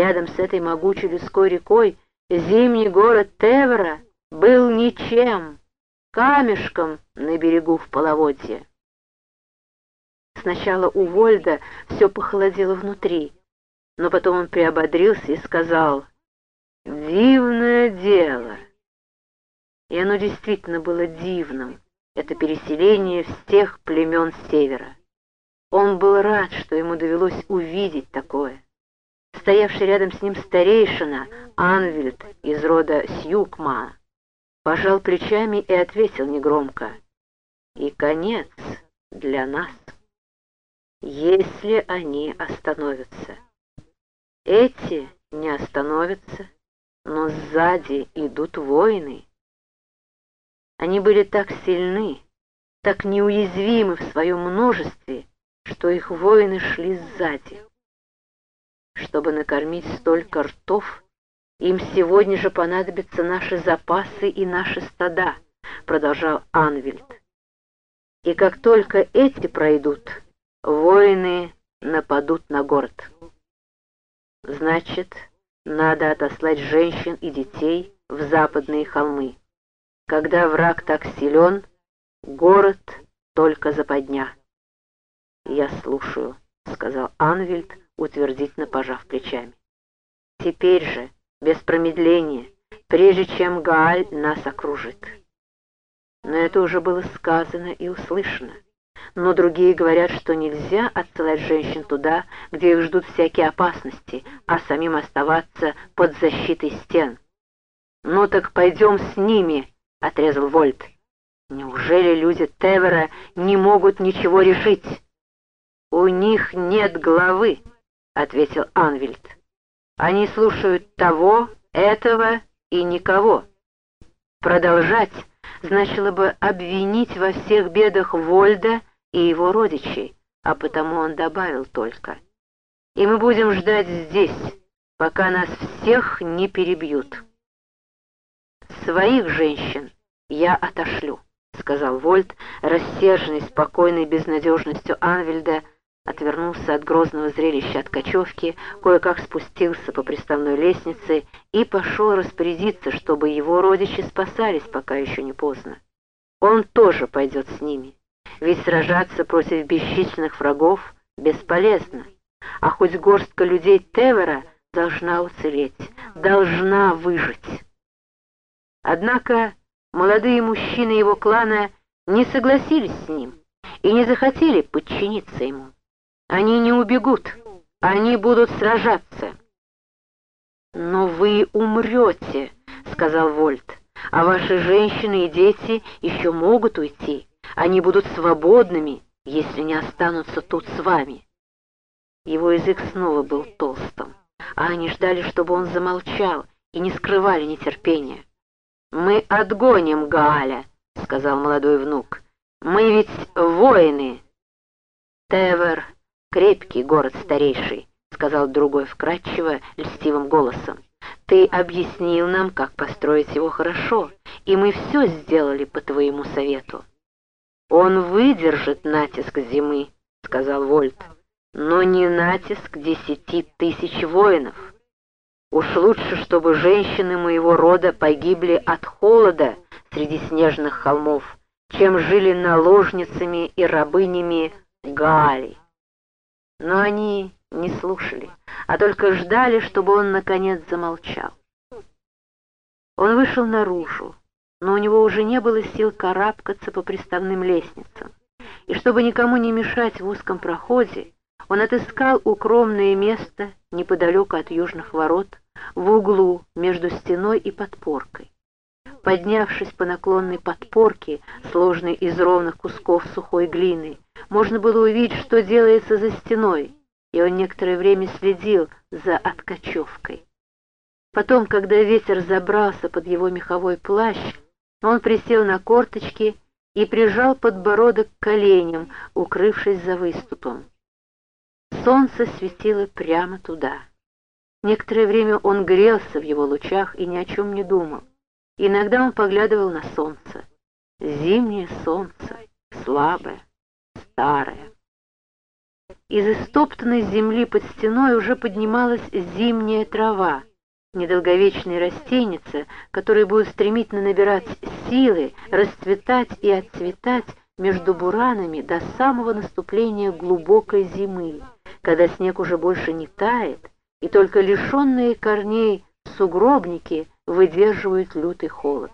Рядом с этой могучей людской рекой зимний город Тевра был ничем, камешком на берегу в половодье. Сначала у Вольда все похолодело внутри, но потом он приободрился и сказал «Дивное дело!» И оно действительно было дивным, это переселение всех племен севера. Он был рад, что ему довелось увидеть такое. Стоявший рядом с ним старейшина, Анвильд из рода Сьюкма, пожал плечами и ответил негромко. «И конец для нас, если они остановятся. Эти не остановятся, но сзади идут воины». Они были так сильны, так неуязвимы в своем множестве, что их воины шли сзади. Чтобы накормить столько ртов, им сегодня же понадобятся наши запасы и наши стада, продолжал Анвильд. И как только эти пройдут, воины нападут на город. Значит, надо отослать женщин и детей в западные холмы. Когда враг так силен, город только западня. «Я слушаю», — сказал Анвильд, утвердительно пожав плечами. «Теперь же, без промедления, прежде чем Гааль нас окружит». Но это уже было сказано и услышано. Но другие говорят, что нельзя отсылать женщин туда, где их ждут всякие опасности, а самим оставаться под защитой стен. «Ну так пойдем с ними», — отрезал Вольт. «Неужели люди Тевера не могут ничего решить?» «У них нет главы», — ответил Анвильд. «Они слушают того, этого и никого. Продолжать значило бы обвинить во всех бедах Вольда и его родичей, а потому он добавил только. И мы будем ждать здесь, пока нас всех не перебьют». «Своих женщин я отошлю», — сказал Вольт, рассерженный спокойной безнадежностью Анвельда, отвернулся от грозного зрелища от кочевки, кое-как спустился по приставной лестнице и пошел распорядиться, чтобы его родичи спасались, пока еще не поздно. Он тоже пойдет с ними, ведь сражаться против бесчисленных врагов бесполезно, а хоть горстка людей Тевера должна уцелеть, должна выжить. Однако молодые мужчины его клана не согласились с ним и не захотели подчиниться ему. Они не убегут, они будут сражаться. «Но вы умрете», — сказал Вольт, «а ваши женщины и дети еще могут уйти. Они будут свободными, если не останутся тут с вами». Его язык снова был толстым, а они ждали, чтобы он замолчал, и не скрывали нетерпения. «Мы отгоним Галя», — сказал молодой внук. «Мы ведь воины». «Тевер, крепкий город старейший», — сказал другой вкрадчиво, льстивым голосом. «Ты объяснил нам, как построить его хорошо, и мы все сделали по твоему совету». «Он выдержит натиск зимы», — сказал Вольт, — «но не натиск десяти тысяч воинов». Уж лучше, чтобы женщины моего рода погибли от холода среди снежных холмов, чем жили наложницами и рабынями Гали. Но они не слушали, а только ждали, чтобы он наконец замолчал. Он вышел наружу, но у него уже не было сил карабкаться по приставным лестницам, и чтобы никому не мешать в узком проходе, он отыскал укромное место неподалеку от южных ворот, в углу между стеной и подпоркой. Поднявшись по наклонной подпорке, сложной из ровных кусков сухой глины, можно было увидеть, что делается за стеной, и он некоторое время следил за откачевкой. Потом, когда ветер забрался под его меховой плащ, он присел на корточки и прижал подбородок к коленям, укрывшись за выступом. Солнце светило прямо туда. Некоторое время он грелся в его лучах и ни о чем не думал. Иногда он поглядывал на солнце. Зимнее солнце, слабое, старое. Из истоптанной земли под стеной уже поднималась зимняя трава, недолговечная растеница, которая будет стремительно набирать силы, расцветать и отцветать между буранами до самого наступления глубокой зимы, когда снег уже больше не тает, и только лишенные корней сугробники выдерживают лютый холод.